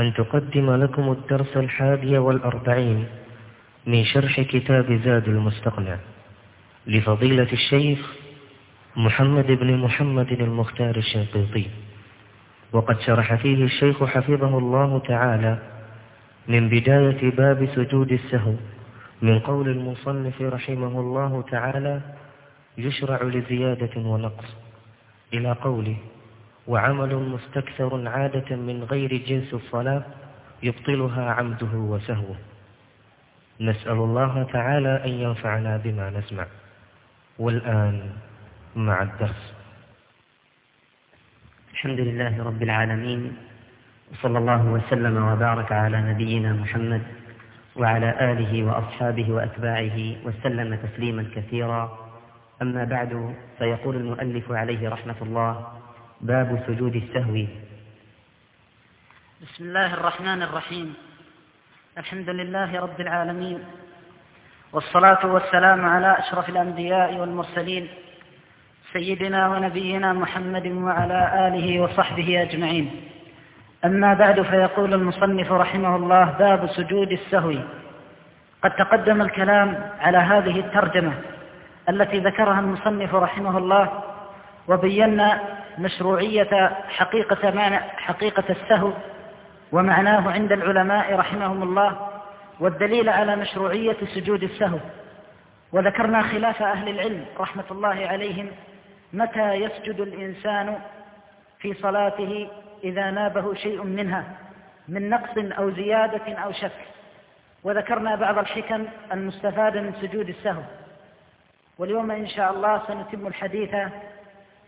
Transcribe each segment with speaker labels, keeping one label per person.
Speaker 1: أن تقدم لكم الدرس الحادي والأربعين من شرح كتاب زاد المستقنع لفضيلة الشيخ محمد بن محمد المختار الشنقيطي. وقد شرح فيه الشيخ حفظه الله تعالى من بداية باب سجود السهو من قول المصنف رحمه الله تعالى يشرع لزيادة ونقص. إلى قوله وعمل مستكثر عادة من غير جنس الصلاة يبطلها عمده وسهوه. نسأل الله تعالى أن ينفعنا بما نسمع. والآن مع الدرس.
Speaker 2: الحمد لله رب العالمين وصلى الله وسلم وبارك على نبينا محمد وعلى آله وأصحابه وأتباعه وسلم تسليما كثيرا. أما بعد فيقول المؤلف عليه رحمة الله باب سجود السهو.
Speaker 3: بسم الله الرحمن الرحيم. الحمد لله رب العالمين. والصلاة والسلام على أشرف الأنبياء والمرسلين سيدنا ونبينا محمد وعلى آله وصحبه أجمعين. أما بعد فيقول المصنف رحمه الله باب سجود السهو. قد تقدم الكلام على هذه الترجمة التي ذكرها المصنف رحمه الله وبينا مشروعية حقيقة معنى حقيقة السهو ومعناه عند العلماء رحمهم الله والدليل على مشروعية سجود السهو. وذكرنا خلاف أهل العلم رحمة الله عليهم متى يسجد الإنسان في صلاته إذا نابه شيء منها من نقص أو زيادة أو شك. وذكرنا بعض الحكم المستفادة من سجود السهو. واليوم إن شاء الله سنتم الحديث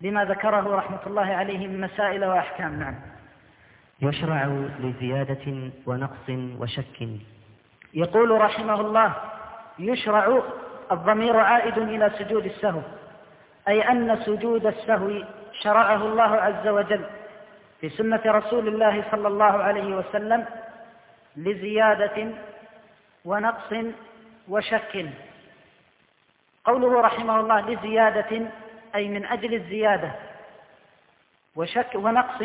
Speaker 3: بما ذكره رحمة الله عليه من مسائل وأحكام نعم.
Speaker 2: يشرع لزيادة ونقص وشك.
Speaker 3: يقول رحمه الله يشرع الضمير عائد إلى سجود السهو أي أن سجود السهو شرعه الله عز وجل في سنة رسول الله صلى الله عليه وسلم لزيادة ونقص وشك. قوله رحمه الله لزيادة أي من أجل الزيادة. وشك ونقص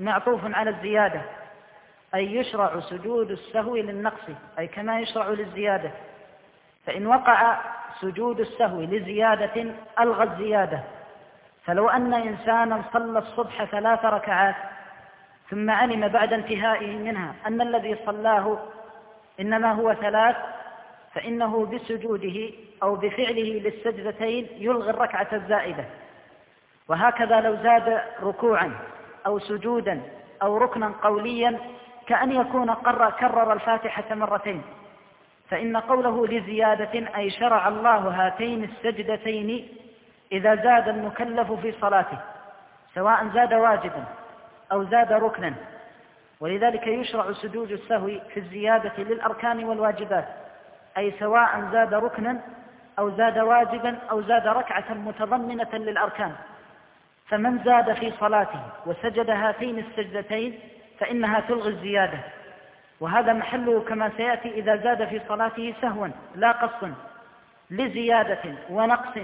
Speaker 3: معطوف على الزيادة. أي يشرع سجود السهو للنقص أي كما يشرع للزيادة. فإن وقع سجود السهو لزيادة ألغى الزيادة. فلو أن إنسانا صلى الصبح ثلاث ركعات ثم علم بعد انتهائه منها أن الذي صلاه إنما هو ثلاث فإنه بسجوده أو بفعله للسجدتين يلغي الركعة الزائدة. وهكذا لو زاد ركوعا أو سجودا أو ركنا قوليا كأن يكون قرر كرر الفاتحة مرتين. فإن قوله لزيادة أي شرع الله هاتين السجدتين إذا زاد المكلف في صلاته سواء زاد واجبا أو زاد ركنا. ولذلك يشرع سجود السهو في الزيادة للأركان والواجبات. أي سواء زاد ركنا أو زاد واجبا أو زاد ركعة متضمنة للأركان. فمن زاد في صلاته وسجد هاتين السجدتين فإنها تلغي الزيادة. وهذا محله كما سيأتي إذا زاد في صلاته سهوا لا قص لزيادة ونقص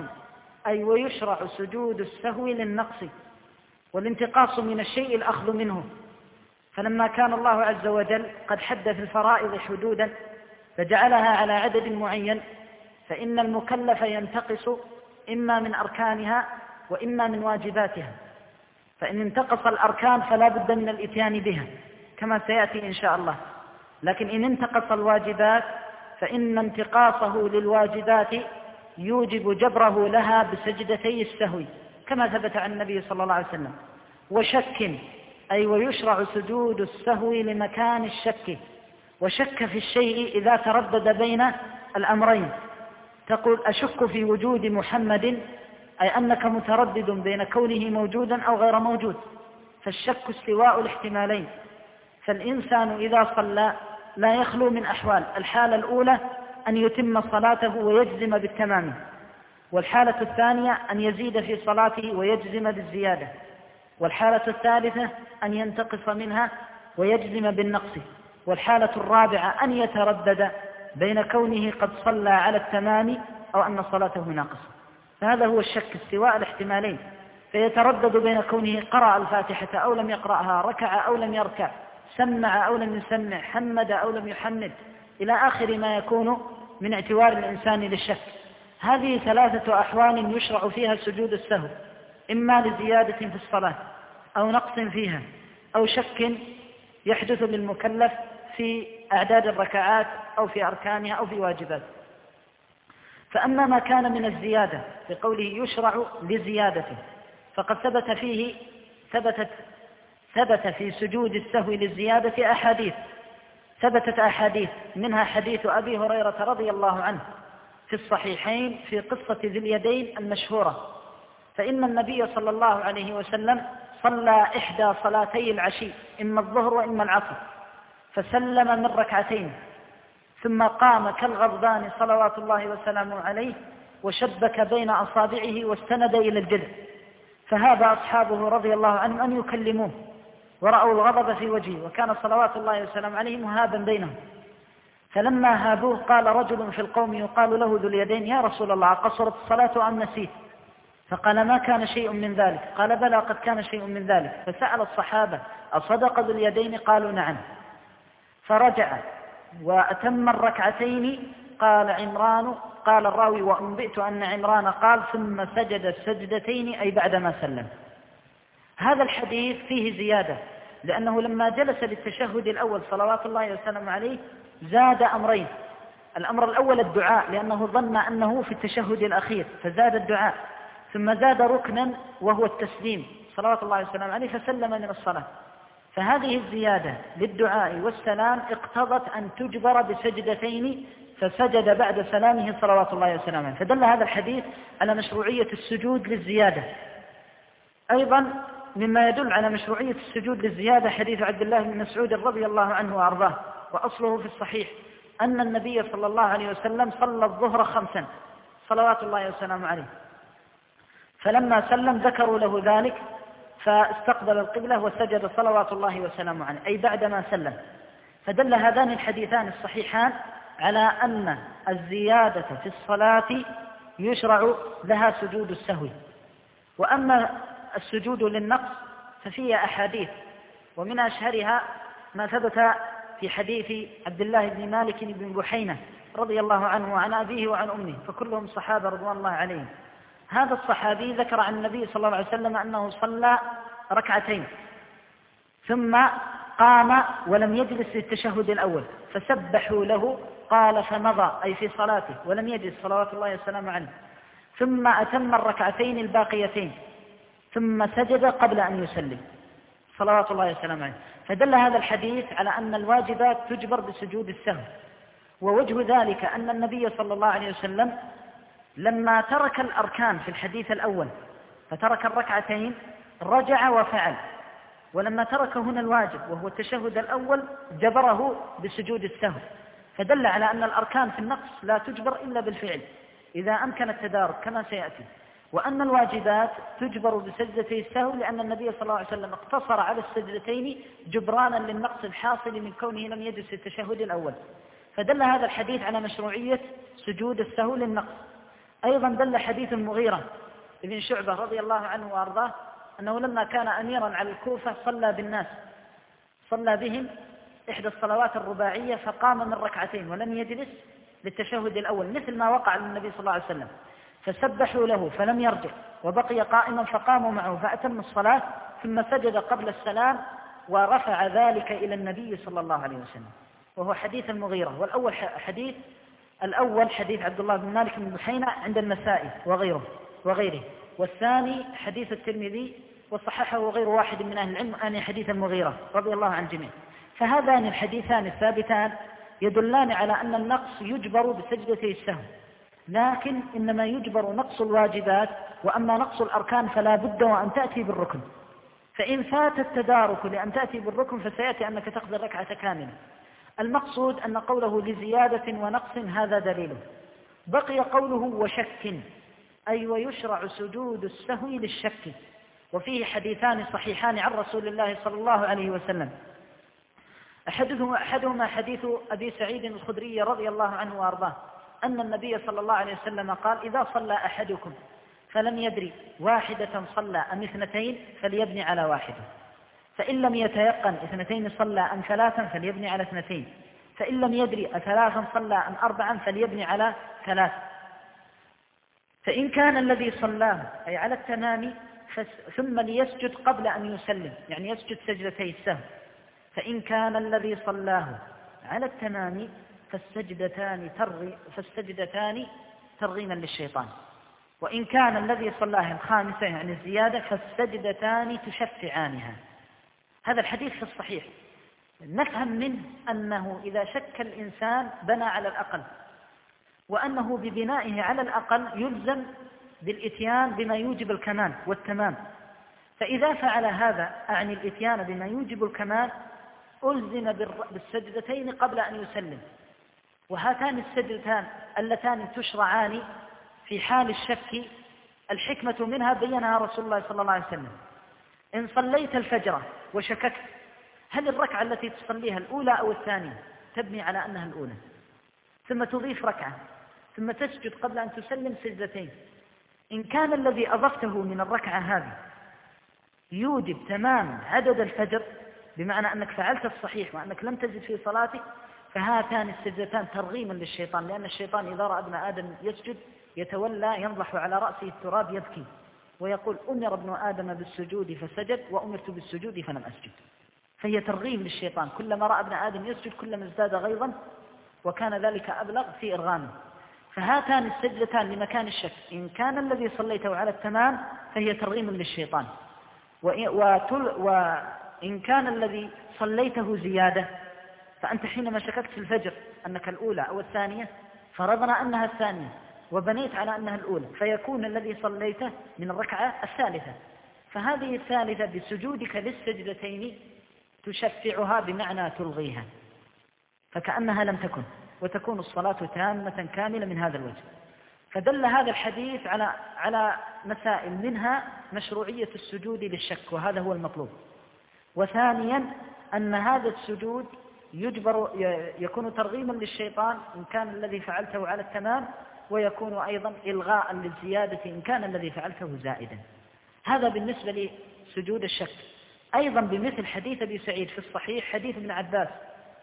Speaker 3: أي ويشرع سجود السهو للنقص. والانتقاص من الشيء الأخذ منه. فلما كان الله عز وجل قد حد في الفرائض حدودا فجعلها على عدد معين فإن المكلف ينتقص إما من أركانها وإما من واجباتها. فإن انتقص الأركان فلا بد من الإتيان بها كما سيأتي إن شاء الله. لكن إن انتقص الواجبات فإن انتقاصه للواجبات يوجب جبره لها بسجدتي السهو كما ثبت عن النبي صلى الله عليه وسلم. وشك أي ويشرع سجود السهو لمكان الشك. وشك في الشيء إذا تردد بين الأمرين. تقول أشك في وجود محمد أي أنك متردد بين كونه موجودا أو غير موجود. فالشك استواء الاحتمالين. فالإنسان إذا صلى لا يخلو من أحوال. الحالة الأولى أن يتم صلاته ويجزم بالتمام. والحالة الثانية أن يزيد في صلاته ويجزم بالزيادة. والحالة الثالثة أن ينتقص منها ويجزم بالنقص. والحالة الرابعة أن يتردد بين كونه قد صلى على التمام أو أن صلاته ناقصة. فهذا هو الشك استواء الاحتمالين. فيتردد بين كونه قرأ الفاتحة أو لم يقرأها ركع أو لم يركع سمع أو لم يسمع حمد أو لم يحمد إلى آخر ما يكون من اعتوار الإنسان للشك. هذه ثلاثة أحوال يشرع فيها سجود السهو إما لزيادة في الصلاة أو نقص فيها أو شك يحدث للمكلف في أعداد الركعات أو في أركانها أو في واجبات. فأما ما كان من الزيادة بقوله يشرع لزيادته فقد ثبت فيه ثبتت ثبت في سجود السهو للزيادة أحاديث. ثبتت أحاديث منها حديث أبي هريرة رضي الله عنه في الصحيحين في قصة ذي اليدين المشهورة. فإن النبي صلى الله عليه وسلم صلى إحدى صلاتي العشي إما الظهر وإما العصر. فسلم من ركعتين ثم قام كالغضبان صلوات الله وسلامه عليه وشبك بين أصابعه واستند إلى الجذع فهاب أصحابه رضي الله عنهم أن يكلموه ورأوا الغضب في وجهه وكان صلوات الله وسلامه عليه مهابا بينهم. فلما هابوه قال رجل في القوم يقال له ذو اليدين يا رسول الله قصرت الصلاة أم نسيت؟ فقال ما كان شيء من ذلك. قال بلى قد كان شيء من ذلك. فسأل الصحابة أصدق ذو اليدين؟ قالوا نعم. فرجع وأتم الركعتين قال عمران قال الراوي وأنبئت أن عمران قال ثم سجد السجدتين أي بعدما سلم. هذا الحديث فيه زيادة لأنه لما جلس للتشهد الأول صلوات الله وسلم عليه زاد أمرين. الأمر الأول الدعاء لأنه ظن أنه في التشهد الأخير فزاد الدعاء. ثم زاد ركنا وهو التسليم صلوات الله وسلم عليه فسلم من الصلاة. فهذه الزيادة للدعاء والسلام اقتضت أن تجبر بسجدتين فسجد بعد سلامه صلوات الله وسلامه. فدل هذا الحديث على مشروعية السجود للزيادة. أيضا مما يدل على مشروعية السجود للزيادة حديث عبد الله بن مسعود رضي الله عنه وأرضاه وأصله في الصحيح أن النبي صلى الله عليه وسلم صلى الظهر خمسا صلوات الله وسلامه عليه. فلما سلم ذكروا له ذلك فاستقبل القبلة وسجد صلوات الله وسلامه عليه أي بعدما سلم. فدل هذان الحديثان الصحيحان على أن الزيادة في الصلاة يشرع لها سجود السهو. وأما السجود للنقص ففيه أحاديث ومن أشهرها ما ثبت في حديث عبد الله بن مالك بن بحينة رضي الله عنه وعن أبيه وعن أمه فكلهم صحابة رضوان الله عليهم. هذا الصحابي ذكر عن النبي صلى الله عليه وسلم أنه صلى ركعتين ثم قام ولم يجلس للتشهد الأول فسبحوا له قال فمضى أي في صلاته ولم يجلس صلوات الله والسلام عليه. ثم أتم الركعتين الباقيتين ثم سجد قبل أن يسلم صلوات الله والسلام عليه. فدل هذا الحديث على أن الواجبات تجبر بسجود السهو ووجه ذلك أن النبي صلى الله عليه وسلم لما ترك الأركان في الحديث الأول فترك الركعتين رجع وفعل. ولما ترك هنا الواجب وهو التشهد الأول جبره بسجود السهو. فدل على أن الأركان في النقص لا تجبر إلا بالفعل. إذا أمكن التدارك كما سيأتي. وأن الواجبات تجبر بسجدتي السهو لأن النبي صلى الله عليه وسلم اقتصر على السجدتين جبرانا للنقص الحاصل من كونه لم يجلس التشهد الأول. فدل هذا الحديث على مشروعية سجود السهو للنقص. أيضا دل حديث المغيرة ابن شعبة رضي الله عنه وأرضاه أنه لما كان أميرا على الكوفة صلى بالناس صلى بهم إحدى الصلوات الرباعية فقام من ركعتين ولم يجلس للتشهد الأول مثل ما وقع للنبي صلى الله عليه وسلم. فسبحوا له فلم يرجع وبقي قائما فقاموا معه فأتم الصلاة ثم سجد قبل السلام ورفع ذلك إلى النبي صلى الله عليه وسلم. وهو حديث المغيرة والأول حديث الأول حديث عبد الله بن مالك بن بحينة عند النسائي وغيره وغيره. والثاني حديث الترمذي وصححه غير واحد من أهل العلم أن حديث المغيرة رضي الله عن جميع. فهذان الحديثان الثابتان يدلان على أن النقص يجبر بسجدتي السهو لكن إنما يجبر نقص الواجبات وأما نقص الأركان فلا بد وأن تأتي بالركن. فإن فات التدارك لأن تأتي بالركن فسيأتي أنك تقضي الركعة كاملة. المقصود أن قوله لزيادة ونقص هذا دليله بقي قوله وشك أي ويشرع سجود السهو للشك. وفيه حديثان صحيحان عن رسول الله صلى الله عليه وسلم. أحدهما, أحدهما حديث أبي سعيد الخدري رضي الله عنه وأرضاه أن النبي صلى الله عليه وسلم قال إذا صلى أحدكم فلم يدري واحدة صلى أم اثنتين فليبني على واحدة. فإن لم يتيقن اثنتين صلى أم ثلاثا فليبني على اثنتين. فإن لم يدري أثلاثا صلى أم أربعا فليبني على ثلاث. فإن كان الذي صلاه أي على التمام ثم ليسجد قبل أن يسلم يعني يسجد سجدتي السهو. فإن كان الذي صلاه على التمام فالسجدتان ترغي فالسجدتان ترغيما للشيطان. وإن كان الذي صلاه الخامسة يعني الزيادة فالسجدتان تشفعانها. هذا الحديث في الصحيح. نفهم منه أنه إذا شك الإنسان بنى على الأقل وأنه ببنائه على الأقل يلزم بالإتيان بما يوجب الكمال والتمام. فإذا فعل هذا أعني الإتيان بما يوجب الكمال ألزم بالسجدتين قبل أن يسلم. وهاتان السجدتان اللتان تشرعان في حال الشك الحكمة منها بينها رسول الله صلى الله عليه وسلم. إن صليت الفجر وشككت. هل الركعة التي تصليها الأولى أو الثانية تبني على أنها الأولى؟ ثم تضيف ركعة ثم تسجد قبل أن تسلم سجدتين. إن كان الذي أضفته من الركعة هذه يوجب تمام عدد الفجر بمعنى أنك فعلت الصحيح وأنك لم تزد في صلاتك فهاتان السجدتان ترغيما للشيطان لأن الشيطان إذا رأى ابن آدم يسجد يتولى ينضح على رأسه التراب يبكي. ويقول أمر ابن آدم بالسجود فسجد وأمرت بالسجود فلم أسجد. فهي ترغيب للشيطان. كلما رأى ابن آدم يسجد كلما ازداد غيظا وكان ذلك أبلغ في إرغامه. فهاتان السجدتان لمكان الشك. إن كان الذي صليته على التمام فهي ترغيم للشيطان. وإن كان الذي صليته زيادة فأنت حينما شككت في الفجر أنك الأولى أو الثانية فرضنا أنها الثانية وبنيت على أنها الأولى فيكون الذي صليته من الركعة الثالثة. فهذه الثالثة بسجودك للسجدتين تشفعها بمعنى تلغيها فكأنها لم تكن وتكون الصلاة تامة كاملة من هذا الوجه. فدل هذا الحديث على على مسائل منها مشروعية السجود للشك وهذا هو المطلوب. وثانيا أن هذا السجود يجبر يكون ترغيما للشيطان إن كان الذي فعلته على التمام ويكون أيضا إلغاء للزيادة إن كان الذي فعلته زائدا. هذا بالنسبة لسجود الشك. أيضا بمثل حديث أبي سعيد في الصحيح حديث ابن عباس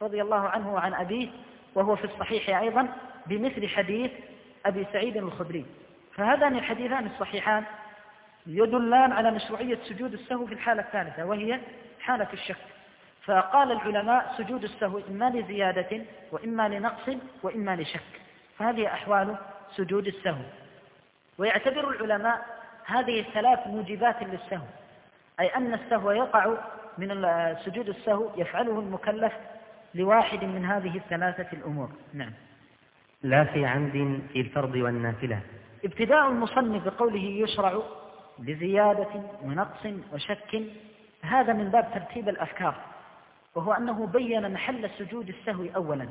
Speaker 3: رضي الله عنه وعن أبيه وهو في الصحيح أيضا بمثل حديث أبي سعيد الخدري. فهذان الحديثان الصحيحان يدلان على مشروعية سجود السهو في الحالة الثالثة وهي حالة الشك. فقال العلماء سجود السهو إما لزيادة وإما لنقص وإما لشك. فهذه أحوال سجود السهو. ويعتبر العلماء هذه الثلاث موجبات للسهو. أي أن السهو يقع من سجود السهو يفعله المكلف لواحد من هذه الثلاثة الأمور. نعم.
Speaker 2: لا في عمد في الفرض والنافلة.
Speaker 3: ابتداء المصنف بقوله يشرع لزيادة ونقص وشك هذا من باب ترتيب الأفكار وهو أنه بين محل سجود السهو أولا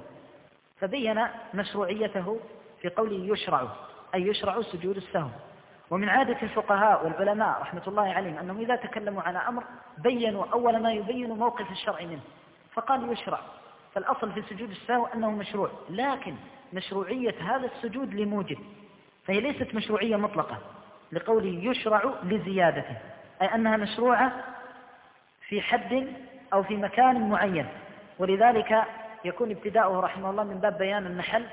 Speaker 3: فبين مشروعيته في قوله يشرع أي يشرع سجود السهو ومن عادة الفقهاء والعلماء رحمة الله عليهم أنهم إذا تكلموا على أمر بينوا أول ما يبين موقف الشرع منه فقال يشرع. فالأصل في سجود السهو أنه مشروع لكن مشروعية هذا السجود لموجب فهي ليست مشروعية مطلقة لقوله يشرع لزيادته أي أنها مشروعة في حد أو في مكان معين. ولذلك يكون ابتداؤه رحمه الله من باب بيان المحل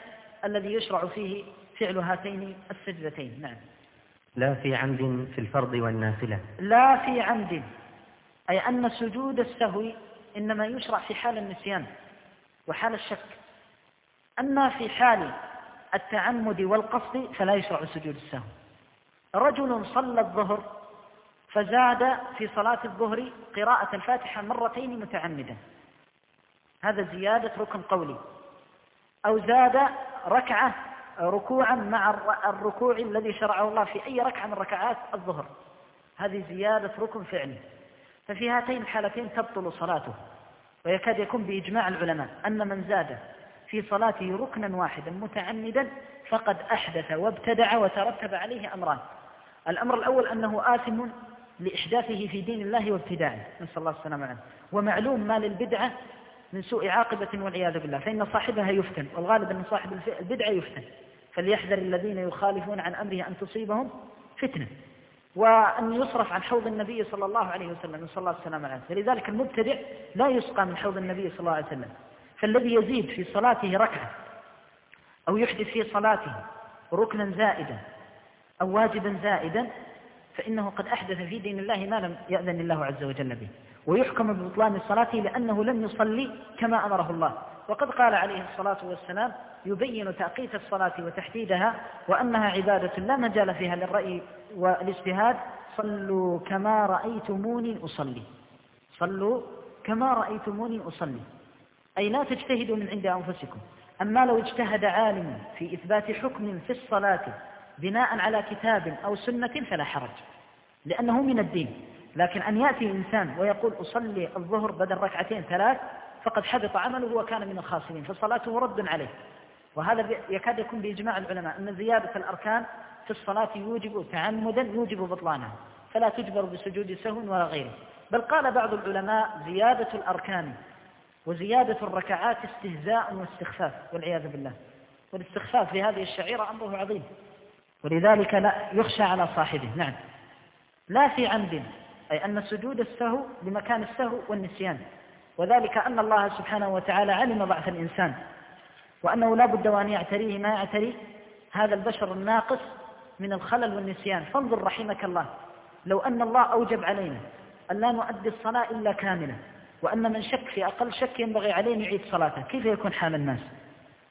Speaker 3: الذي يشرع فيه فعل هاتين السجدتين. نعم.
Speaker 2: لا في عمد في الفرض والنافلة.
Speaker 3: لا في عمد. أي أن سجود السهو إنما يشرع في حال النسيان وحال الشك. أما في حال التعمد والقصد فلا يشرع سجود السهو. رجل صلى الظهر فزاد في صلاة الظهر قراءة الفاتحة مرتين متعمدا هذا زيادة ركن قولي. أو زاد ركعة ركوعا مع الركوع الذي شرعه الله في أي ركعة من ركعات الظهر. هذه زيادة ركن فعلي ففي هاتين الحالتين تبطل صلاته ويكاد يكون بإجماع العلماء أن من زاد في صلاته ركنا واحدا متعمدا فقد أحدث وابتدع وترتب عليه أمران. الأمر الأول أنه آثم لإحداثه في دين الله وابتداعه نسأل الله السلامة عنه ومعلوم ما للبدعة من سوء عاقبة والعياذ بالله فإن صاحبها يفتن والغالب أن صاحب البدعة يفتن. فليحذر الذين يخالفون عن أمره أن تصيبهم فتنة. وأن يصرف عن حوض النبي صلى الله عليه وسلم نسأل الله السلامة عليه فلذلك المبتدع لا يسقى من حوض النبي صلى الله عليه وسلم. فالذي يزيد في صلاته ركعة أو يحدث في صلاته ركنا زائدا أو واجبا زائدا فإنه قد أحدث في دين الله ما لم يأذن الله عز وجل به. ويحكم ببطلان صلاته لأنه لم يصلي كما أمره الله. وقد قال عليه الصلاة والسلام يبين تأقيت الصلاة وتحديدها وأنها عبادة لا مجال فيها للرأي والاجتهاد. صلوا كما رأيتموني أصلي. صلوا كما رأيتموني أصلي. أي لا تجتهدوا من عند أنفسكم. أما لو اجتهد عالم في إثبات حكم في الصلاة بناء على كتاب أو سنة فلا حرج لأنه من الدين. لكن أن يأتي إنسان ويقول أصلي الظهر بدل ركعتين ثلاث فقد حبط عمله وكان من الخاسرين فصلاته رد عليه. وهذا يكاد يكون بإجماع العلماء أن زيادة الأركان في الصلاة يوجب تعمدا يوجب بطلانها فلا تجبر بسجود سهو ولا غيره. بل قال بعض العلماء زيادة الأركان وزيادة الركعات استهزاء واستخفاف والعياذ بالله. والاستخفاف في هذه الشعيرة أمره عظيم. ولذلك لا يخشى على صاحبه. نعم. لا في عمد أي أن سجود السهو بمكان السهو والنسيان. وذلك أن الله سبحانه وتعالى علم ضعف الإنسان. وأنه لا بد وأن يعتريه ما يعتري هذا البشر الناقص من الخلل والنسيان. فانظر رحمك الله. لو أن الله أوجب علينا أن لا نؤدي الصلاة إلا كاملة وأن من شك في أقل شك ينبغي عليه أن يعيد صلاته. كيف يكون حال الناس؟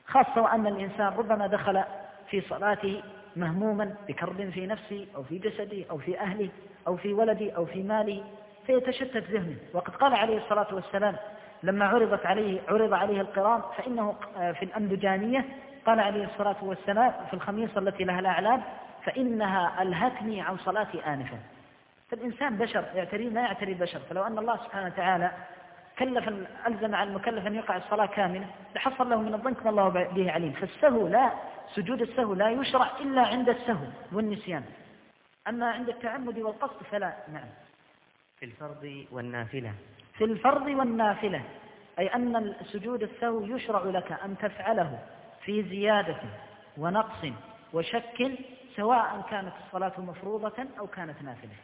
Speaker 3: خاصة وأن الإنسان ربما دخل في صلاته مهموما بكرب في نفسه أو في جسده أو في أهله. أو في ولده أو في ماله فيتشتت ذهنه. وقد قال عليه الصلاة والسلام لما عرضت عليه عرض عليه القران فإنه في الأندجانية قال عليه الصلاة والسلام في الخميصة التي لها الأعلام فإنها ألهتني عن صلاتي آنفا. فالإنسان بشر يعتري ما يعتري بشر. فلو أن الله سبحانه وتعالى كلف ألزم على المكلف أن يقع الصلاة كاملة لحصل له من الضنك ما الله به عليم. فالسهو لا سجود السهو لا يشرع إلا عند السهو والنسيان. أما عند التعمد والقصد فلا نعم.
Speaker 2: في الفرض والنافلة.
Speaker 3: في الفرض والنافلة أي أن سجود السهو يشرع لك أن تفعله في زيادة ونقص وشك سواء كانت الصلاة مفروضة أو كانت نافلة.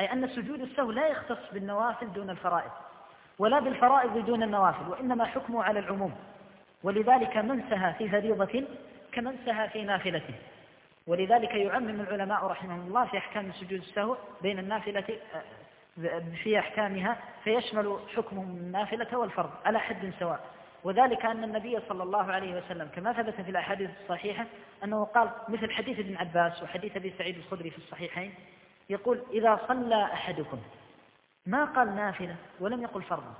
Speaker 3: أي أن سجود السهو لا يختص بالنوافل دون الفرائض ولا بالفرائض دون النوافل وإنما حكمه على العموم. ولذلك من سهى في فريضة كمن سهى في نافلته ولذلك يعمم العلماء رحمهم الله في أحكام سجود السهو بين النافلة في أحكامها فيشمل حكم النافلة والفرض على حد سواء. وذلك أن النبي صلى الله عليه وسلم كما ثبت في الأحاديث الصحيحة أنه قال مثل حديث ابن عباس وحديث أبي سعيد الخدري في الصحيحين يقول إذا صلى أحدكم ما قال نافلة ولم يقل فرضا.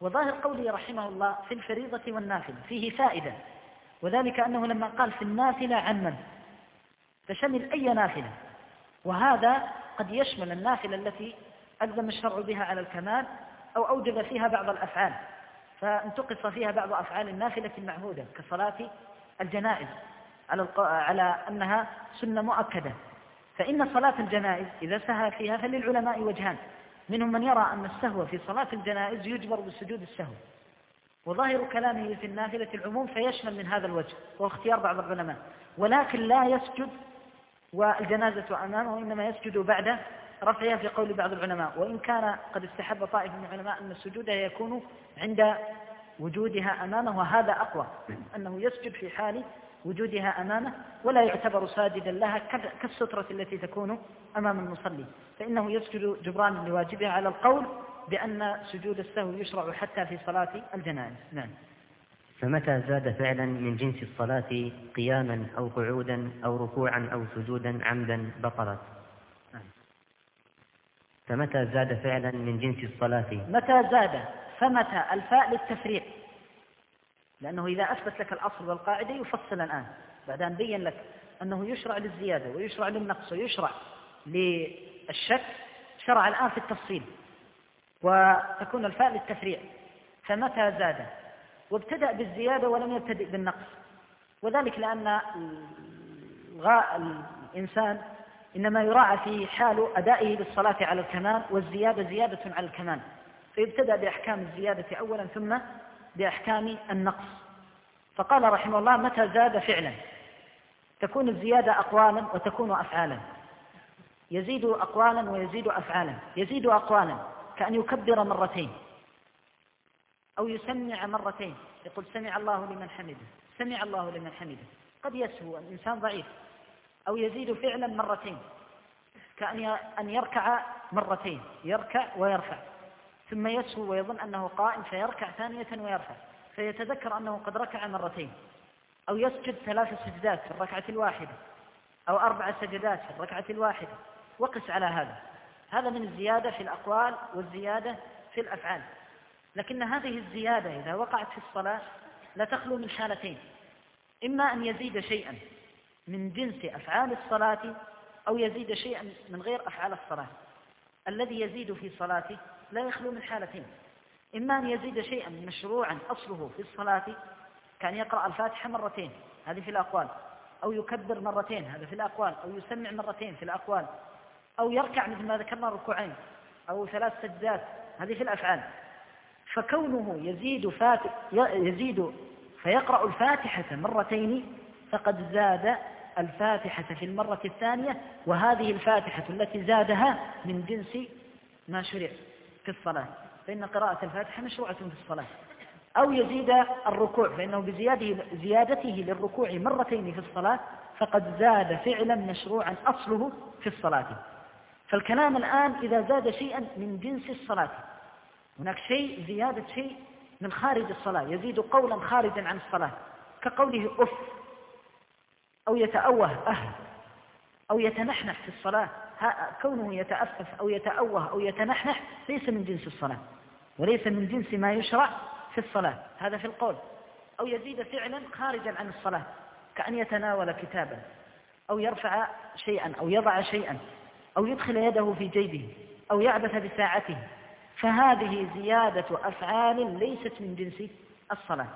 Speaker 3: وظاهر قوله رحمه الله في الفريضة والنافلة فيه فائدة. وذلك أنه لما قال في النافلة عن من فشمل أي نافلة. وهذا قد يشمل النافلة التي ألزم الشرع بها على الكمال أو أوجب فيها بعض الأفعال. فانتقص فيها بعض أفعال النافلة المعهودة كصلاة الجنائز على, على أنها سنة مؤكدة. فإن صلاة الجنائز إذا سهى فيها فللعلماء وجهان. منهم من يرى أن السهو في صلاة الجنائز يجبر بسجود السهو. وظاهر كلامه في النافلة العموم فيشمل من هذا الوجه وهو اختيار بعض العلماء. ولكن لا يسجد والجنازة أمامه وإنما يسجد بعد رفعها في قول بعض العلماء. وإن كان قد استحب طائف من العلماء أن السجود يكون عند وجودها أمامه وهذا أقوى أنه يسجد في حال وجودها أمامه ولا يعتبر ساجدا لها كالسترة التي تكون أمام المصلي. فإنه يسجد جبران لواجبها على القول بأن سجود السهو يشرع حتى في صلاة الجنائز نعم.
Speaker 2: فمتى زاد فعلا من جنس الصلاة قياما أو قعودا أو ركوعا أو سجودا عمدا بطلت. فمتى زاد فعلا من جنس الصلاة؟
Speaker 3: متى زاد؟ فمتى؟ الفاء للتفريع لأنه إذا أثبت لك الأصل والقاعدة يفصل الآن. بعد أن بين لك أنه يشرع للزيادة ويشرع للنقص ويشرع للشك. شرع الآن في التفصيل. وتكون الفاء للتفريع فمتى زاد؟ وابتدأ بالزيادة ولم يبتدئ بالنقص. وذلك لأن الإنسان إنما يراعى في حال أدائه للصلاة على الكمال والزيادة زيادة على الكمال. فيبتدأ بأحكام الزيادة أولا ثم بأحكام النقص. فقال رحمه الله متى زاد فعلا؟ تكون الزيادة أقوالا وتكون أفعالا. يزيد أقوالا ويزيد أفعالا. يزيد أقوالا كأن يكبر مرتين. أو يسمع مرتين. يقول سمع الله لمن حمده سمع الله لمن حمده. قد يسهو الإنسان ضعيف. أو يزيد فعلا مرتين. كأن أن يركع مرتين يركع ويرفع. ثم يسهو ويظن أنه قائم فيركع ثانية ويرفع. فيتذكر أنه قد ركع مرتين. أو يسجد ثلاث سجدات في الركعة الواحدة. أو أربع سجدات في الركعة الواحدة. وقس على هذا. هذا من الزيادة في الأقوال والزيادة في الأفعال. لكن هذه الزيادة إذا وقعت في الصلاة لا تخلو من حالتين. إما أن يزيد شيئا من جنس أفعال الصلاة أو يزيد شيئا من غير أفعال الصلاة. الذي يزيد في صلاته لا يخلو من حالتين. إما أن يزيد شيئا مشروعا أصله في الصلاة كان يقرأ الفاتحة مرتين هذه في الأقوال أو يكبر مرتين هذا في الأقوال أو يسمع مرتين في الأقوال أو يركع مثل ما ذكرنا ركوعين أو ثلاث سجدات هذه في الأفعال. فكونه يزيد فات يزيد فيقرأ الفاتحة مرتين فقد زاد الفاتحة في المرة الثانية وهذه الفاتحة التي زادها من جنس ما شرع في الصلاة. فإن قراءة الفاتحة مشروعة في الصلاة. أو يزيد الركوع فإنه بزياده زيادته للركوع مرتين في الصلاة فقد زاد فعلا مشروعا أصله في الصلاة. فالكلام الآن إذا زاد شيئا من جنس الصلاة. هناك شيء زيادة شيء من خارج الصلاة. يزيد قولا خارجا عن الصلاة. كقوله أف أو يتأوه أهل أو يتنحنح في الصلاة. كونه يتأفف أو يتأوه أو يتنحنح ليس من جنس الصلاة. وليس من جنس ما يشرع في الصلاة. هذا في القول. أو يزيد فعلا خارجا عن الصلاة. كأن يتناول كتابا. أو يرفع شيئا أو يضع شيئا. أو يدخل يده في جيبه. أو يعبث بساعته. فهذه زيادة أفعال ليست من جنس الصلاة.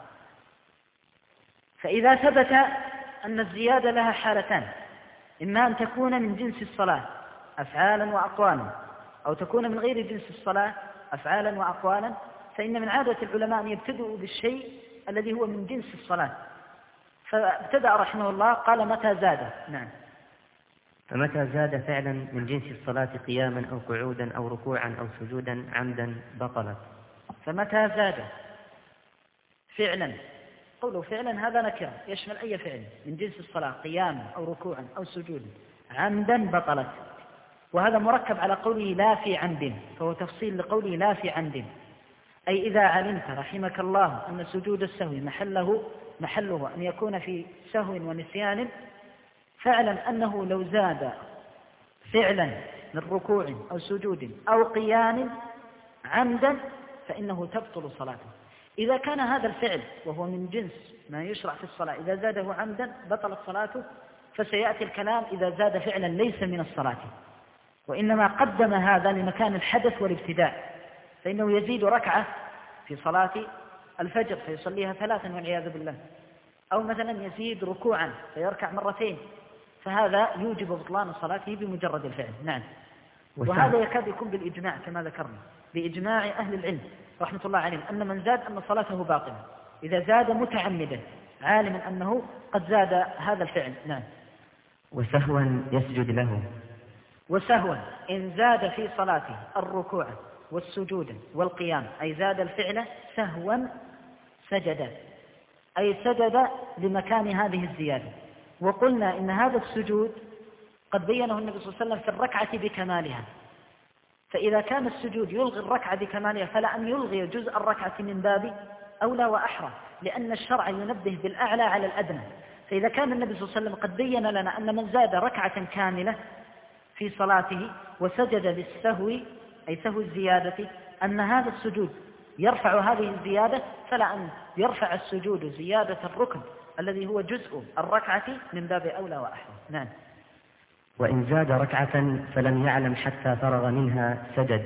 Speaker 3: فإذا ثبت أن الزيادة لها حالتان إما أن تكون من جنس الصلاة أفعالا وأقوالا أو تكون من غير جنس الصلاة أفعالا وأقوالا فإن من عادة العلماء أن يبتدئوا بالشيء الذي هو من جنس الصلاة. فابتدأ رحمه الله قال متى زاد؟ نعم.
Speaker 2: فمتى زاد فعلا من جنس الصلاة قياما أو قعودا أو ركوعا أو سجودا عمدا بطلت؟
Speaker 3: فمتى زاد؟ فعلا. قوله فعلا هذا نكرة. يشمل أي فعل؟ من جنس الصلاة قياما أو ركوعا أو سجودا. عمدا بطلت. وهذا مركب على قوله لا في عمد. فهو تفصيل لقوله لا في عمد. أي إذا علمت رحمك الله أن سجود السهو محله محله أن يكون في سهو ونسيان فاعلم أنه لو زاد فعلا من ركوع أو سجود أو قيام عمدا فإنه تبطل صلاته. إذا كان هذا الفعل وهو من جنس ما يشرع في الصلاة إذا زاده عمدا بطلت صلاته فسيأتي الكلام إذا زاد فعلا ليس من الصلاة. وإنما قدم هذا لمكان الحدث والابتداء فإنه يزيد ركعة في صلاة الفجر فيصليها ثلاثا والعياذ بالله. أو مثلا يزيد ركوعا فيركع مرتين. فهذا يوجب بطلان صلاته بمجرد الفعل. نعم. وهذا يكاد يكون بالإجماع كما ذكرنا. بإجماع أهل العلم رحمة الله عليهم أن من زاد أن صلاته باطلة. إذا زاد متعمدا عالما أنه قد زاد هذا الفعل. نعم.
Speaker 2: وسهوا يسجد له.
Speaker 3: وسهوا إن زاد في صلاته الركوع والسجود والقيام أي زاد الفعل سهوا سجد أي سجد لمكان هذه الزيادة. وقلنا إن هذا السجود قد بينه النبي صلى الله عليه وسلم في الركعة بكمالها. فإذا كان السجود يلغي الركعة بكمالها فلا أن يلغي جزء الركعة من باب أولى وأحرى لأن الشرع ينبه بالأعلى على الأدنى. فإذا كان النبي صلى الله عليه وسلم قد بين لنا أن من زاد ركعة كاملة في صلاته وسجد بالسهو أي سهو الزيادة أن هذا السجود يرفع هذه الزيادة فلا أن يرفع السجود زيادة الركن. الذي هو جزء الركعة من باب أولى وأحرى. نعم.
Speaker 2: وإن زاد ركعة فلم يعلم حتى فرغ منها سجد.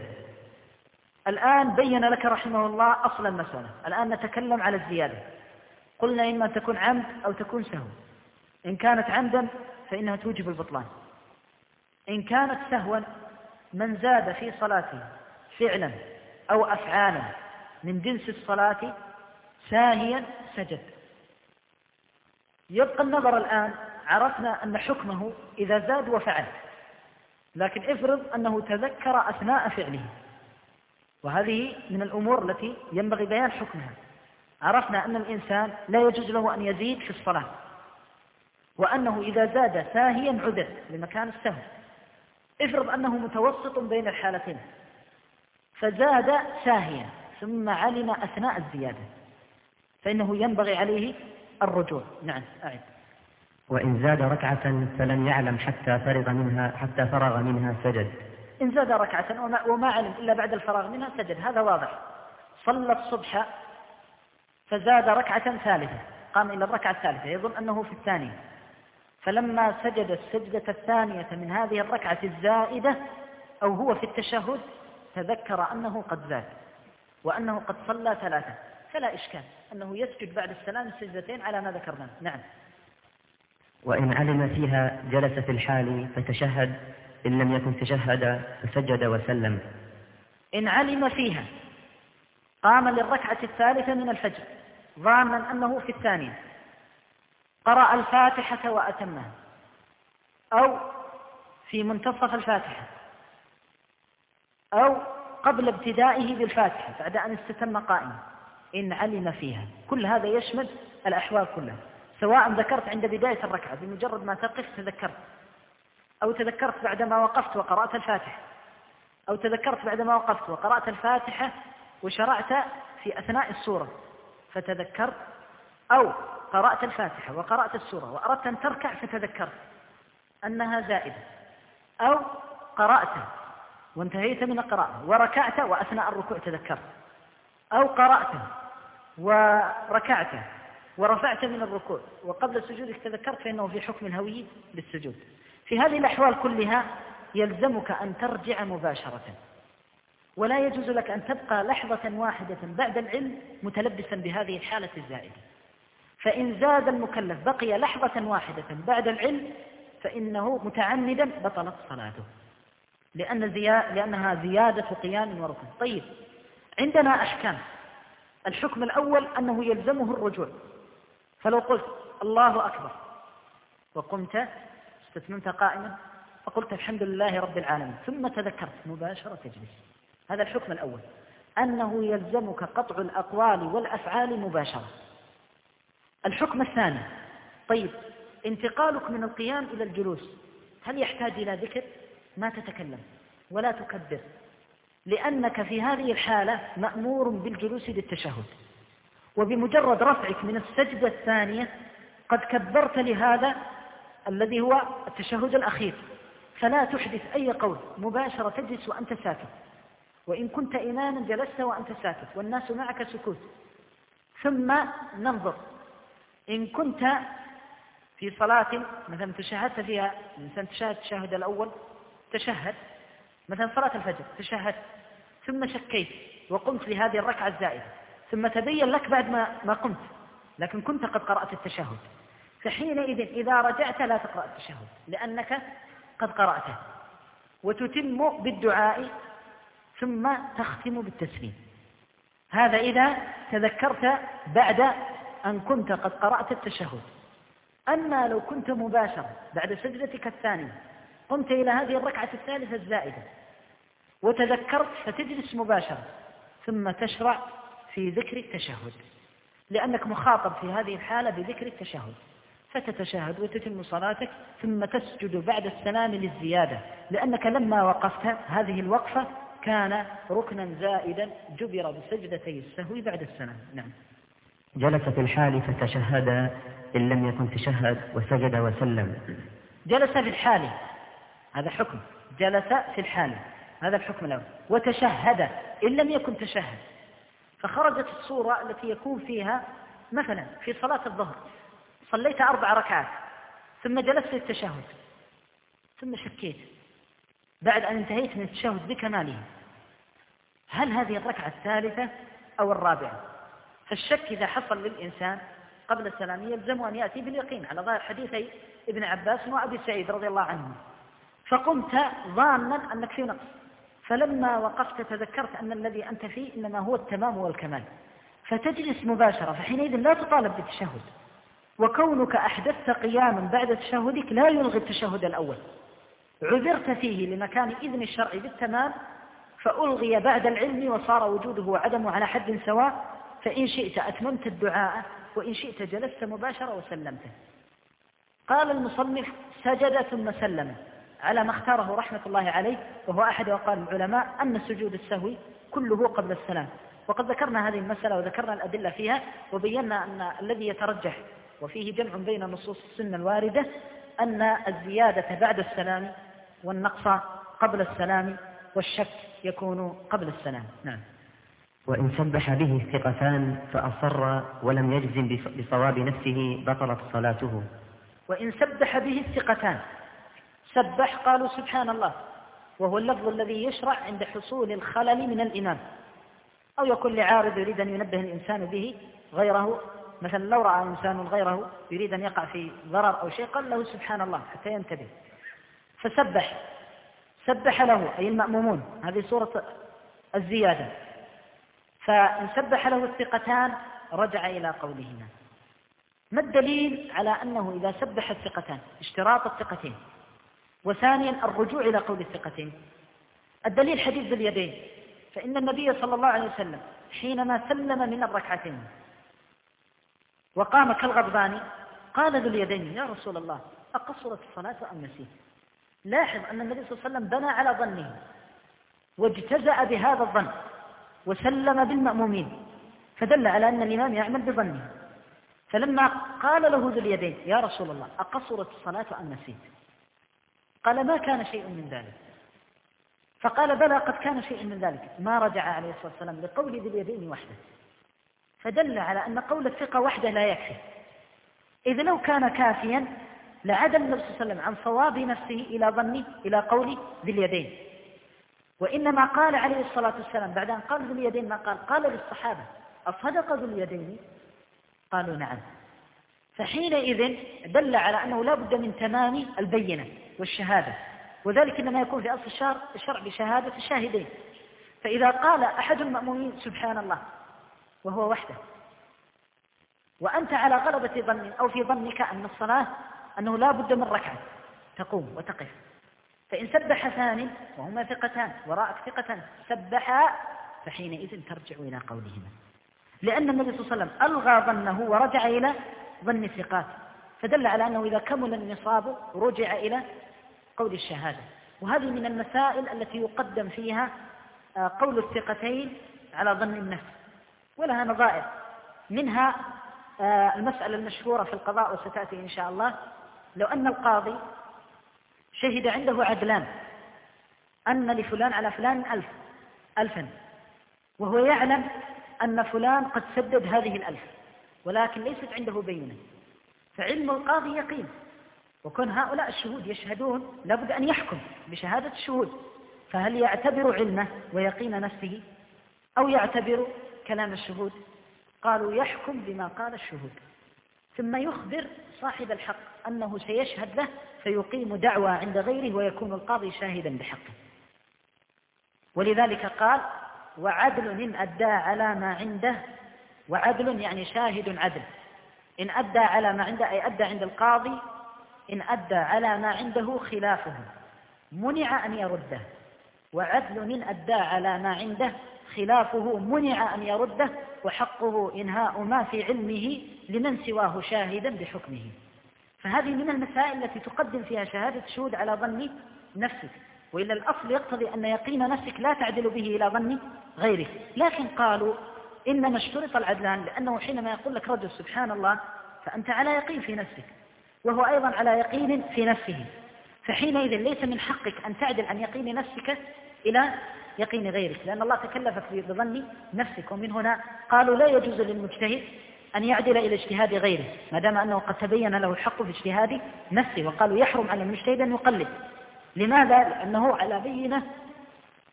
Speaker 3: الآن بين لك رحمه الله أصل المسألة. الآن نتكلم على الزيادة. قلنا إما تكون عمد أو تكون سهو. إن كانت عمدا فإنها توجب البطلان. إن كانت سهوا من زاد في صلاته فعلا أو أفعالا من جنس الصلاة ساهيا سجد. يبقى النظر الآن عرفنا أن حكمه إذا زاد وفعل لكن افرض أنه تذكر أثناء فعله. وهذه من الأمور التي ينبغي بيان حكمها. عرفنا أن الإنسان لا يجوز له أن يزيد في الصلاة وأنه إذا زاد ساهيا عذر لمكان السهو. افرض أنه متوسط بين الحالتين فزاد ساهيا ثم علم أثناء الزيادة. فإنه ينبغي عليه الرجوع. نعم أعد.
Speaker 2: وإن زاد ركعة فلم يعلم حتى فرغ منها حتى فرغ منها سجد.
Speaker 3: إن زاد ركعة وما, وما علم إلا بعد الفراغ منها سجد. هذا واضح. صلى الصبح فزاد ركعة ثالثة قام إلى الركعة الثالثة. يظن أنه في الثانية. فلما سجد السجدة الثانية من هذه الركعة الزائدة أو هو في التشهد تذكر أنه قد زاد وأنه قد صلى ثلاثة. فلا إشكال أنه يسجد بعد السلام السجدتين على ما ذكرنا. نعم.
Speaker 2: وإن علم فيها جلس في الحال فتشهد إن لم يكن تشهد فسجد وسلم.
Speaker 3: إن علم فيها قام للركعة الثالثة من الفجر ظانا أنه في الثانية قرأ الفاتحة وأتمها أو في منتصف الفاتحة أو قبل ابتدائه بالفاتحة بعد أن استتم قائما. إن علم فيها. كل هذا يشمل الأحوال كلها. سواء ذكرت عند بداية الركعة بمجرد ما تقف تذكرت. أو تذكرت بعدما وقفت وقرأت الفاتحة. أو تذكرت بعدما وقفت وقرأت الفاتحة وشرعت في أثناء السورة. فتذكرت. أو قرأت الفاتحة وقرأت السورة وأردت أن تركع فتذكرت. أنها زائدة. أو قرأت وانتهيت من القراءة وركعت وأثناء الركوع تذكرت. أو قرأت وركعت ورفعت من الركوع وقبل سجودك تذكرت فإنه في حكم الهوي للسجود في هذه الأحوال كلها يلزمك أن ترجع مباشرة. ولا يجوز لك أن تبقى لحظة واحدة بعد العلم متلبسا بهذه الحالة الزائدة. فإن زاد المكلف بقي لحظة واحدة بعد العلم فإنه متعمدا بطلت صلاته. لأن زيا... لأنها زيادة قيام وركن طيب عندنا أحكام. الحكم الأول أنه يلزمه الرجوع. فلو قلت الله أكبر وقمت استثننت قائما فقلت الحمد لله رب العالمين ثم تذكرت مباشرة تجلس. هذا الحكم الأول. أنه يلزمك قطع الأقوال والأفعال مباشرة. الحكم الثاني. طيب انتقالك من القيام إلى الجلوس هل يحتاج إلى ذكر؟ ما تتكلم ولا تكبر. لأنك في هذه الحالة مأمور بالجلوس للتشهد. وبمجرد رفعك من السجدة الثانية قد كبرت لهذا الذي هو التشهد الأخير. فلا تحدث أي قول. مباشرة تجلس وأنت ساكت. وإن كنت إماما جلست وأنت ساكت. والناس معك سكوت. ثم ننظر. إن كنت في صلاة مثلا تشهدت فيها الإنسان تشهد التشهد الأول تشهد مثلا صلاة الفجر تشهد ثم شكيت وقمت لهذه الركعة الزائدة. ثم تبين لك بعد ما, ما قمت لكن كنت قد قرأت التشهد. فحينئذ إذا رجعت لا تقرأ التشهد لأنك قد قرأته. وتتم بالدعاء ثم تختم بالتسليم. هذا إذا تذكرت بعد أن كنت قد قرأت التشهد. أما لو كنت مباشرة بعد سجدتك الثانية قمت إلى هذه الركعة الثالثة الزائدة وتذكرت فتجلس مباشرة ثم تشرع في ذكر التشهد. لأنك مخاطب في هذه الحالة بذكر التشهد. فتتشهد وتتم صلاتك ثم تسجد بعد السلام للزيادة. لأنك لما وقفت هذه الوقفة كان ركنا زائدا جبر بسجدتي السهو بعد السلام. نعم.
Speaker 2: جلس في الحال فتشهد إن لم يكن تشهد وسجد وسلم.
Speaker 3: جلس في الحال. هذا حكم. جلس في الحال. هذا الحكم الأول. وتشهد إن لم يكن تشهد. فخرجت الصورة التي يكون فيها مثلا في صلاة الظهر. صليت أربع ركعات ثم جلست للتشهد ثم شكيت. بعد أن انتهيت من التشهد بكماله. هل هذه الركعة الثالثة أو الرابعة؟ فالشك إذا حصل للإنسان قبل السلام يلزم أن يأتي باليقين على ظاهر حديثي ابن عباس وأبي سعيد رضي الله عنهم فقمت ظانا أنك في نقص. فلما وقفت تذكرت أن الذي أنت فيه إنما هو التمام والكمال. فتجلس مباشرة فحينئذ لا تطالب بالتشهد. وكونك أحدثت قياما بعد تشهدك لا يلغي التشهد الأول. عذرت فيه لمكان إذن الشرع بالتمام فألغي بعد العلم وصار وجوده وعدمه على حد سواء فإن شئت أتممت الدعاء وإن شئت جلست مباشرة وسلمته قال المصنف سجد ثم سلم. على ما اختاره رحمة الله عليه وهو أحد أقوال العلماء أن سجود السهو كله قبل السلام. وقد ذكرنا هذه المسألة وذكرنا الأدلة فيها وبينا أن الذي يترجح وفيه جمع بين نصوص السنة الواردة أن الزيادة بعد السلام والنقص قبل السلام والشك يكون قبل السلام. نعم.
Speaker 2: وإن سبح به الثقتان فأصر ولم يجزم بصواب نفسه بطلت صلاته.
Speaker 3: وإن سبح به الثقتان سبح قالوا سبحان الله. وهو اللفظ الذي يشرع عند حصول الخلل من الإمام أو يكون لعارض يريد أن ينبه الإنسان به غيره. مثلا لو رأى إنسان غيره يريد أن يقع في ضرر أو شيء قال له سبحان الله حتى ينتبه. فسبح. سبح له أي المأمومون. هذه سورة الزيادة. فإن سبح له الثقتان رجع إلى قولهما. ما الدليل على أنه إذا سبح الثقتان؟ اشتراط الثقتين. وثانيا الرجوع إلى قول الثقتين. الدليل حديث ذي اليدين. فإن النبي صلى الله عليه وسلم حينما سلم من الركعتين وقام كالغضبان قال ذو اليدين يا رسول الله أقصرت الصلاة أم نسيت؟ لاحظ أن النبي صلى الله عليه وسلم بنى على ظنه واجتزأ بهذا الظن وسلم بالمأمومين. فدل على أن الإمام يعمل بظنه. فلما قال له ذو اليدين يا رسول الله أقصرت الصلاة أم نسيت؟ قال ما كان شيء من ذلك. فقال بلى قد كان شيء من ذلك. ما رجع عليه الصلاة والسلام لقول ذي اليدين وحده. فدل على أن قول الثقة وحده لا يكفي. إذ لو كان كافيا لعدم النبي صلى الله عليه وسلم عن صواب نفسه إلى ظني إلى قول ذي اليدين وإنما قال عليه الصلاة والسلام بعد أن قال ذو اليدين ما قال؟ قال للصحابة أصدق ذو اليدين قالوا نعم. فحينئذ دل على أنه لا بد من تمام البينة. والشهادة. وذلك إنما يكون في أصل الشرع الشرع بشهادة الشاهدين. فإذا قال أحد المأمومين سبحان الله وهو وحده وأنت على غلبة ظن أو في ظنك أن الصلاة أنه لا بد من ركعة تقوم وتقف. فإن سبح ثاني وهما ثقتان وراءك ثقتان سبحا فحينئذ ترجع إلى قولهما. لأن النبي صلى الله عليه وسلم ألغى ظنه ورجع إلى ظن الثقات فدل على أنه إذا كمل النصاب رجع إلى قول الشهادة. وهذه من المسائل التي يقدم فيها آه، قول الثقتين على ظن النفس. ولها نظائر. منها آه، المسألة المشهورة في القضاء وستأتي إن شاء الله. لو أن القاضي شهد عنده عدلان. أن لفلان على فلان ألف ألفا. وهو يعلم أن فلان قد سدد هذه الألف. ولكن ليست عنده بينة. فعلم القاضي يقين. وكون هؤلاء الشهود يشهدون لابد أن يحكم بشهادة الشهود. فهل يعتبر علمه ويقين نفسه أو يعتبر كلام الشهود؟ قالوا يحكم بما قال الشهود. ثم يخبر صاحب الحق أنه سيشهد له فيقيم دعوى عند غيره ويكون القاضي شاهدا بحقه ولذلك قال وعدل إن أدى على ما عنده وعدل يعني شاهد عدل. إن أدى على ما عنده أي أدى عند القاضي إن أدى على ما عنده خلافه. منع أن يرده. وعدل إن أدى على ما عنده خلافه. منع أن يرده وحقه إنهاء ما في علمه لمن سواه شاهدا بحكمه. فهذه من المسائل التي تقدم فيها شهادة الشهود على ظن نفسك. وإلا الأصل يقتضي أن يقين نفسك لا تعدل به إلى ظن غيرك لكن قالوا إنما اشترط العدلان لأنه حينما يقول لك رجل سبحان الله فأنت على يقين في نفسك وهو أيضا على يقين في نفسه فحينئذ ليس من حقك أن تعدل عن يقين نفسك إلى يقين غيرك لأن الله تكلفك بظن نفسك ومن هنا قالوا لا يجوز للمجتهد أن يعدل إلى اجتهاد غيره ما دام أنه قد تبين له الحق في اجتهاد نفسه وقالوا يحرم على المجتهد أن يقلد لماذا؟ لأنه على بينة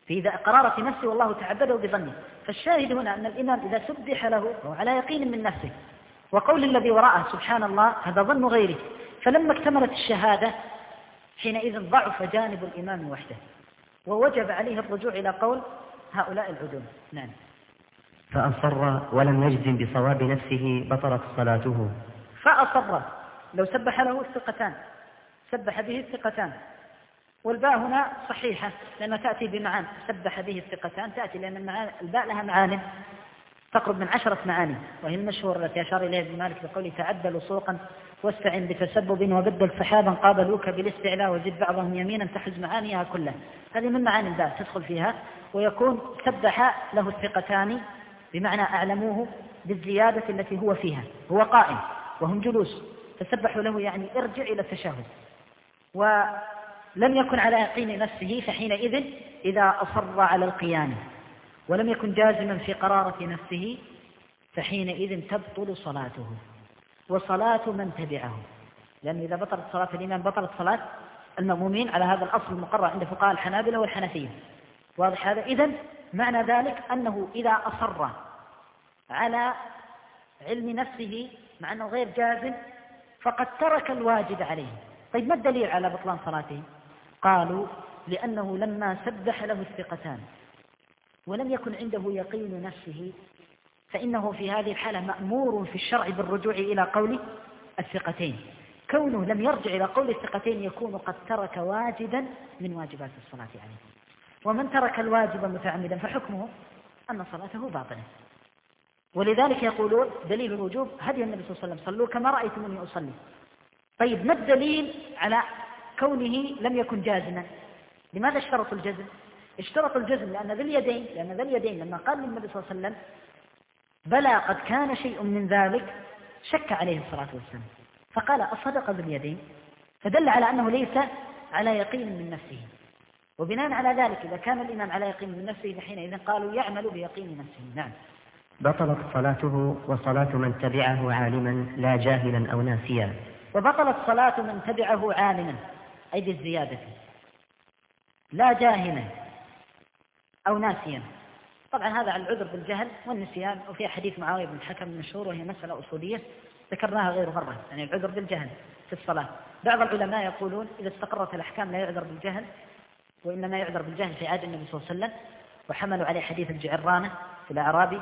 Speaker 3: في قرارة نفسه والله تعبده بظنه. فالشاهد هنا أن الإمام إذا سبح له هو على يقين من نفسه وقول الذي وراءه سبحان الله هذا ظن غيره. فلما اكتملت الشهادة حينئذ ضعف جانب الإمام وحده ووجب عليه الرجوع إلى قول هؤلاء العدول. نعم.
Speaker 2: فأصر ولم يجزم بصواب نفسه بطلت صلاته.
Speaker 3: فأصر. لو سبح له الثقتان سبح به الثقتان. والباء هنا صحيحة لأنها تأتي بمعان سبح به الثقتان تأتي لأن الباء لها معان تقرب من عشرة معاني وهي المشهورة التي أشار إليها ابن مالك بقوله تعدل سوقا واستعن بتسبب وبدل سحابا قابلوك بالاستعلاء وزد بعضهم يمينا تحز معانيها كلها. هذه من معاني الباء تدخل فيها ويكون سبح له الثقتان بمعنى أعلموه بالزيادة التي هو فيها هو قائم وهم جلوس فسبحوا له يعني ارجع إلى التشهد. ولم يكن على يقين نفسه فحينئذ إذا أصر على القيام ولم يكن جازما في قرارة نفسه فحينئذ تبطل صلاته وصلاة من تبعه. لأن إذا بطلت صلاة الإمام بطلت صلاة المأمومين على هذا الأصل المقرر عند فقهاء الحنابلة والحنفية. واضح هذا؟ إذن معنى ذلك أنه إذا أصر على علم نفسه مع أنه غير جازم فقد ترك الواجب عليه. طيب ما الدليل على بطلان صلاته؟ قالوا لأنه لما سبح له الثقتان ولم يكن عنده يقين نفسه فإنه في هذه الحالة مأمور في الشرع بالرجوع إلى قول الثقتين. كونه لم يرجع إلى قول الثقتين يكون قد ترك واجبا من واجبات الصلاة عليه. ومن ترك الواجب متعمدا فحكمه أن صلاته باطلة. ولذلك يقولون دليل الوجوب هدي النبي صلى الله عليه وسلم صلوا كما رأيتموني أصلي. طيب ما الدليل على كونه لم يكن جازما. لماذا اشترطوا الجزم؟ اشترطوا الجزم لأن ذي اليدين لأن ذي اليدين لما قال للنبي صلى الله عليه وسلم بلى قد كان شيء من ذلك شك عليه الصلاة والسلام. فقال أصدق ذو اليدين فدل على أنه ليس على يقين من نفسه. وبناء على ذلك إذا كان الإمام على يقين من نفسه فحينئذ قالوا يعمل بيقين نفسه. نعم.
Speaker 2: بطلت صلاته وصلاة من تبعه عالما لا جاهلا أو ناسيا.
Speaker 3: وبطلت صلاة من تبعه عالما. أي بالزيادة لا جاهلا أو ناسيا. طبعا هذا على العذر بالجهل والنسيان وفي حديث معاوية بن الحكم المشهور وهي مسألة أصولية ذكرناها غير مرة يعني العذر بالجهل في الصلاة. بعض العلماء يقولون إذا استقرت الأحكام لا يعذر بالجهل وإنما يعذر بالجهل في عهد النبي صلى الله عليه وسلم وحملوا عليه حديث الجعرانة في الأعرابي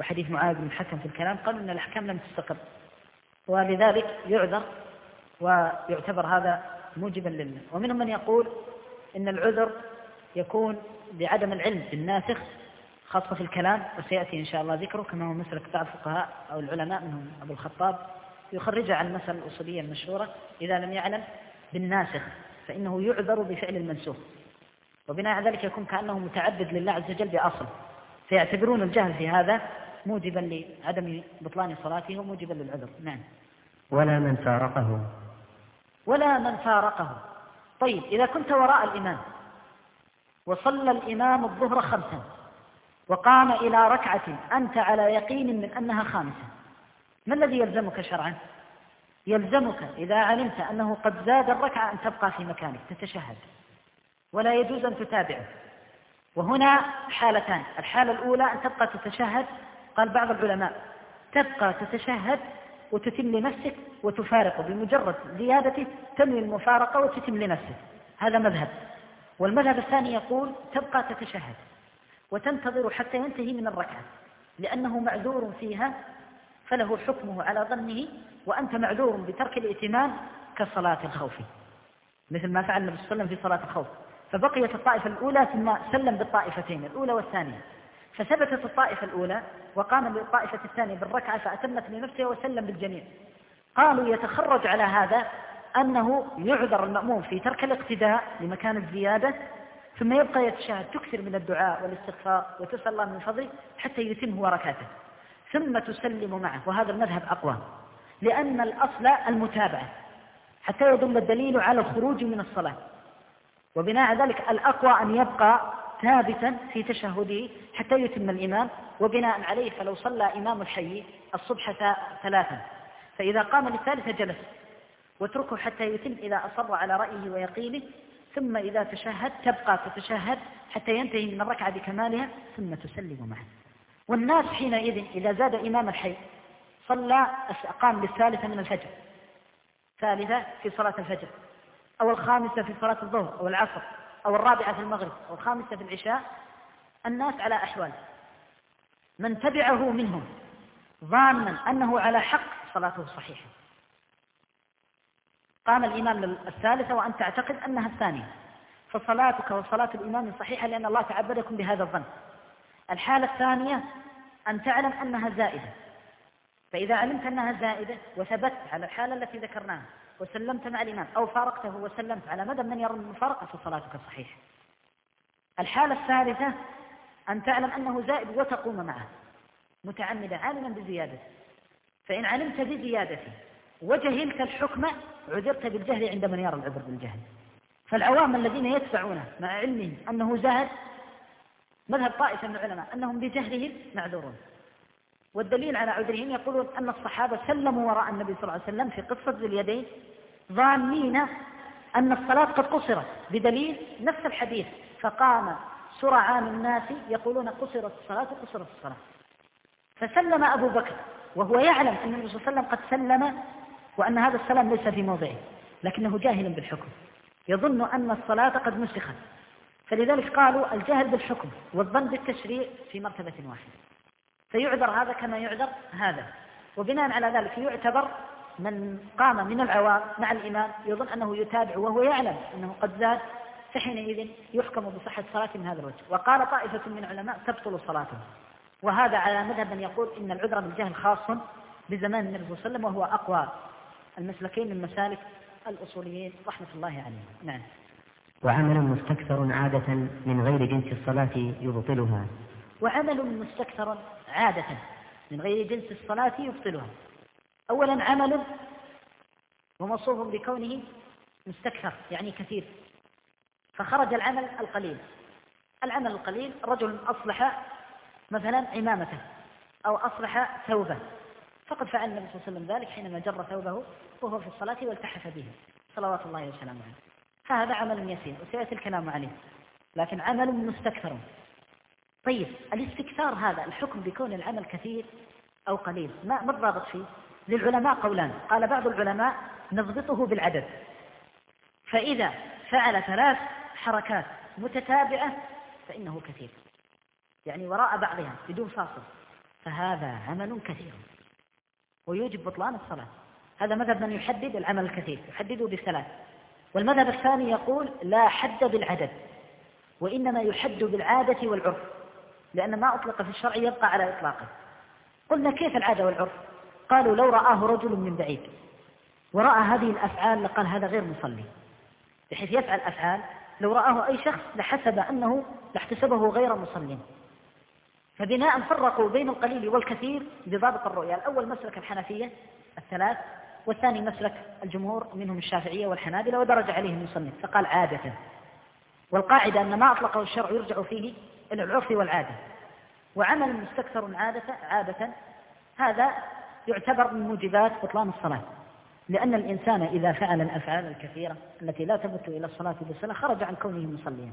Speaker 3: وحديث معاوية بن الحكم في الكلام قالوا أن الأحكام لم تستقر. ولذلك يعذر ويعتبر هذا موجبا لله ومنهم من يقول إن العذر يكون بعدم العلم بالناسخ خاصة في الكلام وسيأتي إن شاء الله ذكره كما هو مسلك بعض الفقهاء أو العلماء منهم أبو الخطاب يخرجها عن المسألة الأصولية المشهورة إذا لم يعلم بالناسخ فإنه يعذر بفعل المنسوخ. وبناء على ذلك يكون كأنه متعدد لله عز وجل بأصل. فيعتبرون الجهل في هذا موجبا لعدم بطلان صلاته وموجبا للعذر. نعم.
Speaker 2: ولا من فارقه.
Speaker 3: ولا من فارقه. طيب إذا كنت وراء الإمام وصلى الإمام الظهر خمسا وقام إلى ركعة أنت على يقين من أنها خامسة ما الذي يلزمك شرعا؟ يلزمك إذا علمت أنه قد زاد الركعة أن تبقى في مكانك تتشهد ولا يجوز أن تتابعه. وهنا حالتان الحالة الأولى أن تبقى تتشهد قال بعض العلماء تبقى تتشهد وتتم لنفسك وتفارقه بمجرد زيادته تنوي المفارقة وتتم لنفسك. هذا مذهب. والمذهب الثاني يقول تبقى تتشهد وتنتظر حتى ينتهي من الركعة لأنه معذور فيها فله حكمه على ظنه وأنت معذور بترك الائتمان كصلاة الخوف. مثل ما فعل النبي صلى الله عليه وسلم في صلاة الخوف. فبقيت الطائفة الأولى ثم سلم بالطائفتين الأولى والثانية. فثبتت الطائفة الأولى وقام بالطائفة الثانية بالركعة فأتمت لنفسها وسلم بالجميع. قالوا يتخرج على هذا أنه يعذر المأموم في ترك الاقتداء لمكان الزيادة ثم يبقى يتشاهد تكثر من الدعاء والاستغفار وتسأل الله من فضله حتى يتم هو ثم تسلم معه وهذا المذهب أقوى لأن الأصل المتابعة حتى يدل الدليل على الخروج من الصلاة. وبناء ذلك الأقوى أن يبقى ثابتا في تشهده حتى يتم الإمام وبناء عليه فلو صلى إمام الحي الصبح ثلاثا. فإذا قام للثالثة جلس واتركه حتى يتم إذا أصر على رأيه ويقينه ثم إذا تشهد تبقى تتشهد حتى ينتهي من الركعة بكمالها ثم تسلم معه. والناس حينئذ إذا زاد إمام الحي صلى أقام للثالثة من الفجر. ثالثة في صلاة الفجر أو الخامسة في صلاة الظهر أو العصر. أو الرابعة في المغرب أو الخامسة في العشاء الناس على أحوال. من تبعه منهم ظانا أنه على حق صلاته صحيحة. قام الإمام الثالثة وأن تعتقد أنها الثانية. فصلاتك وصلاة الإمام صحيحة لأن الله تعبدكم بهذا الظن. الحالة الثانية أن تعلم أنها زائدة. فإذا علمت أنها زائدة وثبت على الحالة التي ذكرناها وسلمت مع الإمام أو فارقته وسلمت على مدى من يرى المفارقة فصلاتك صحيحة الحالة الثالثة أن تعلم أنه زائد وتقوم معه. متعمدا عالما بزيادته فإن علمت بزيادته وجهلت الحكم عذرت بالجهل عند من يرى العذر بالجهل. فالعوام الذين يدفعونه مع علمهم أنه زاد مذهب طائفة من العلماء أنهم بجهلهم معذورون. والدليل على عذرهم يقولون أن الصحابة سلموا وراء النبي صلى الله عليه وسلم في قصة ذي اليدين ظانين أن الصلاة قد قصرت بدليل نفس الحديث فقام سرعان الناس يقولون قصرت الصلاة قصرت الصلاة. فسلم أبو بكر وهو يعلم أن النبي صلى الله عليه وسلم قد سلم وأن هذا السلام ليس في موضعه لكنه جاهل بالحكم. يظن أن الصلاة قد نسخت فلذلك قالوا الجهل بالحكم والظن بالتشريع في مرتبة واحدة. فيعذر هذا كما يعذر هذا. وبناء على ذلك يعتبر من قام من العوام مع الإمام يظن أنه يتابع وهو يعلم أنه قد زاد فحينئذ يحكم بصحة صلاة من هذا الوجه. وقال طائفة من العلماء تبطل صلاته وهذا على مذهب من يقول إن العذر بالجهل خاص بزمان النبي صلى الله عليه وسلم وهو أقوى المسلكين من مسالك الأصوليين رحمة الله عليهم. نعم.
Speaker 2: وعمل مستكثر عادة من غير جنس الصلاة يبطلها.
Speaker 3: وعمل مستكثر عادة من غير جنس الصلاة يبطلها. أولا عمل وموصوف بكونه مستكثر يعني كثير. فخرج العمل القليل. العمل القليل رجل أصلح مثلا عمامته أو أصلح ثوبه. فقد فعل النبي صلى الله عليه وسلم ذلك حينما جر ثوبه وهو في الصلاة والتحف به صلوات الله وسلامه عليه. فهذا عمل يسير وسيأتي الكلام عليه. لكن عمل مستكثر. طيب الاستكثار هذا الحكم بكون العمل كثير أو قليل؟ ما ما الضابط فيه؟ للعلماء قولان. قال بعض العلماء نضبطه بالعدد. فإذا فعل ثلاث حركات متتابعة فإنه كثير. يعني وراء بعضها بدون فاصل. فهذا عمل كثير. ويوجب بطلان الصلاة. هذا مذهب من يحدد العمل الكثير. يحدده بالثلاث. والمذهب الثاني يقول لا حد بالعدد وإنما يحد بالعادة والعرف. لأن ما أطلق في الشرع يبقى على إطلاقه. قلنا كيف العادة والعرف؟ قالوا لو رآه رجل من بعيد. ورأى هذه الأفعال لقال هذا غير مصلي. بحيث يفعل أفعال لو رآه أي شخص لحسب أنه لاحتسبه غير مصلي. فبناء فرقوا بين القليل والكثير بضابط الرؤيا. الأول مسلك الحنفية الثلاث والثاني مسلك الجمهور منهم الشافعية والحنابلة ودرج عليه المصنف فقال عادة. والقاعدة أن ما أطلقه الشرع يرجع فيه العرف والعادة. وعمل مستكثر عادة عادة هذا يعتبر من موجبات بطلان الصلاة. لأن الإنسان إذا فعل الأفعال الكثيرة التي لا تمت إلى الصلاة بالصلاة خرج عن كونه مصليا.